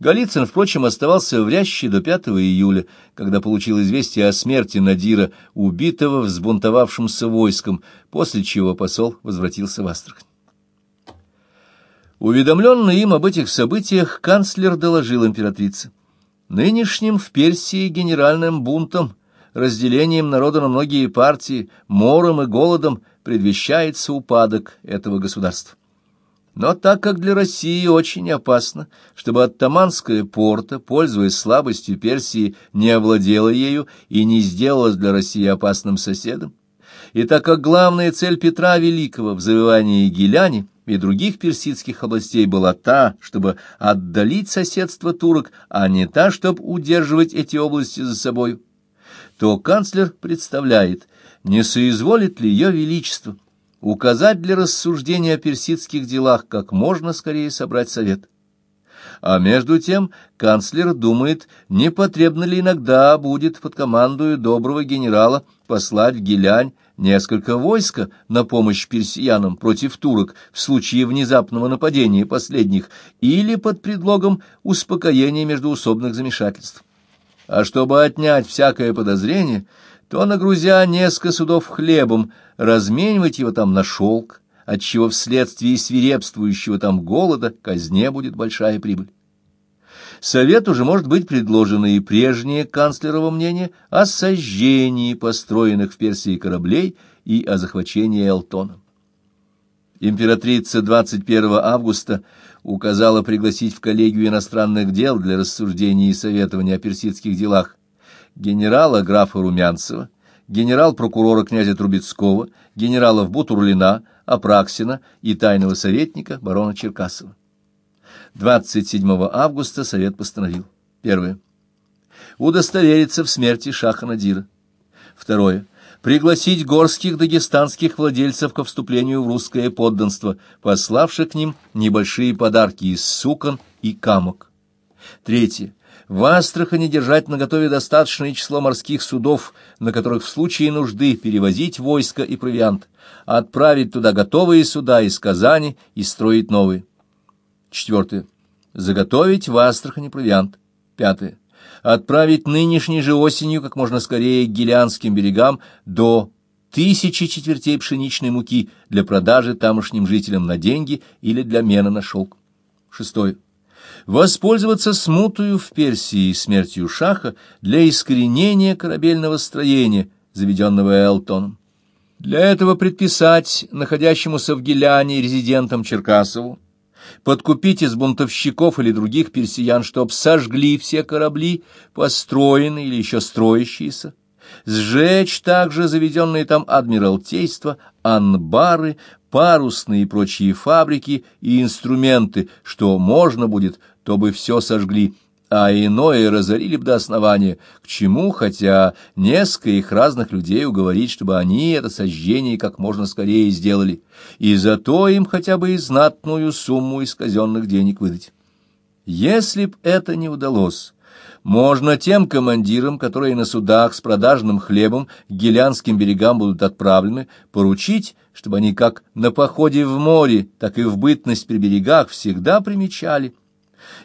Голицын, впрочем, оставался в Ряще до 5 июля, когда получил известие о смерти Надира, убитого взбунтовавшимся войском, после чего посол возвратился в Астрахань. Уведомленный им об этих событиях, канцлер доложил императрице. Нынешним в Персии генеральным бунтом, разделением народа на многие партии, мором и голодом предвещается упадок этого государства. Но так как для России очень опасно, чтобы оттаманская порта, пользуясь слабостью Персии, не овладела ею и не сделалась для России опасным соседом, и так как главная цель Петра Великого в завоевании Гиляни и других персидских областей была та, чтобы отдалить соседство турок, а не та, чтобы удерживать эти области за собой, то канцлер представляет, не соизволит ли ее величество указать для рассуждения о персидских делах как можно скорее собрать совет. А между тем канцлер думает, не потребно ли иногда будет под командою доброго генерала послать в Гилянь несколько войска на помощь персиянам против турок в случае внезапного нападения последних или под предлогом успокоения междуусобных замешательств. А чтобы отнять всякое подозрение, то, нагрузя несколько судов хлебом, разменивать его там на шелк, отчего вследствие свирепствующего там голода казне будет большая прибыль. Совет уже может быть предложено и прежнее канцлерово мнение о сожжении построенных в Персии кораблей и о захвачении Элтона. Императрица 21 августа указала пригласить в коллегию иностранных дел для рассуждений и советования о персидских делах генерала графа Румянцева, генерал-прокурора князя Трубецкого, генералов Бутурлина, Апраксина и тайного советника барона Черкасова. 27 августа Совет постановил. Первое. Удостовериться в смерти Шаха Надира. Второе. Пригласить горских дагестанских владельцев ко вступлению в русское подданство, пославших к ним небольшие подарки из сукон и камок. Третье в Астрахани держать наготове достаточное число морских судов, на которых в случае нужды перевозить войско и провиант, отправить туда готовые суда из Казани и строить новые. Четвертое. Заготовить в Астрахани провиант. Пятое. Отправить нынешней же осенью как можно скорее к Гелианским берегам до тысячи четвертей пшеничной муки для продажи тамошним жителям на деньги или для мена на шелк. Шестое воспользоваться смутою в Персии и смертью Шаха для искоренения корабельного строения, заведенного Элтоном. Для этого предписать находящемуся в Геляне резидентам Черкасову подкупить из бунтовщиков или других персиян, чтоб сожгли все корабли, построенные или еще строящиеся, сжечь также заведенные там адмиралтейства, анбары, парусные и прочие фабрики и инструменты, что можно будет, то бы все сожгли, а иное разорили бы до основания, к чему, хотя несколько их разных людей уговорить, чтобы они это сожжение как можно скорее сделали, и зато им хотя бы и знатную сумму из казенных денег выдать. Если б это не удалось, можно тем командирам, которые на судах с продажным хлебом к гелянским берегам будут отправлены, поручить, чтобы они как на походе в море, так и в бытность при берегах всегда примечали.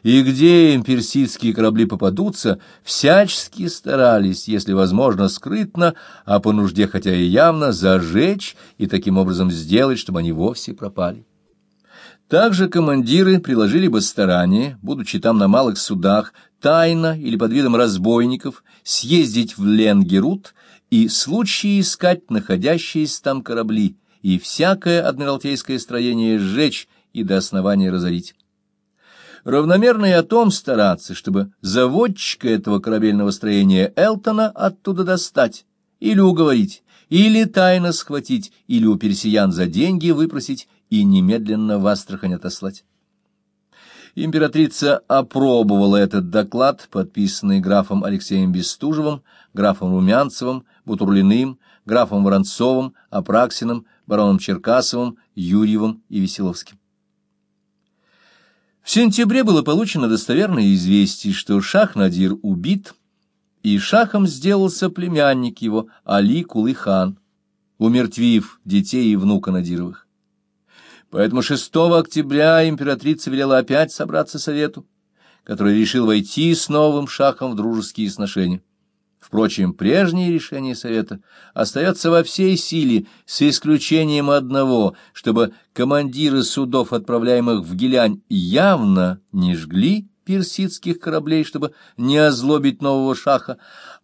И где им персидские корабли попадутся, всячески старались, если возможно, скрытно, а по нужде хотя и явно, зажечь и таким образом сделать, чтобы они вовсе пропали. Также командиры приложили бы старание, будучи там на малых судах, тайно или под видом разбойников съездить в Ленгерут и случаи искать находящиеся там корабли и всякое адмиралтейское строение сжечь и до основания разорить. Равномерно и о том стараться, чтобы заводчика этого корабельного строения Элтона оттуда достать или уговорить, или тайно схватить, или у персиян за деньги выпросить и немедленно в Астрахань отослать. Императрица опробовала этот доклад, подписанный графом Алексеем Бестужевым, графом Румянцевым, Бутурлиным, графом Воронцовым, Апраксиным, бароном Черкасовым, Юрьевым и Веселовским. В сентябре было получено достоверное известие, что Шах-Надир убит, и шахом сделался племянник его Али Кулы-хан, умертвив детей и внука Надировых. Поэтому 6 октября императрица велела опять собраться совету, который решил войти с новым шахом в дружеские сношения. Впрочем, прежнее решение Совета остается во всей силе, с исключением одного, чтобы командиры судов, отправляемых в Гилянь, явно не жгли персидских кораблей, чтобы не озлобить нового шаха,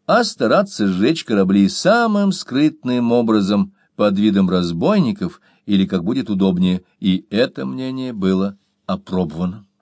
а стараться сжечь корабли самым скрытным образом под видом разбойников или как будет удобнее, и это мнение было опробовано.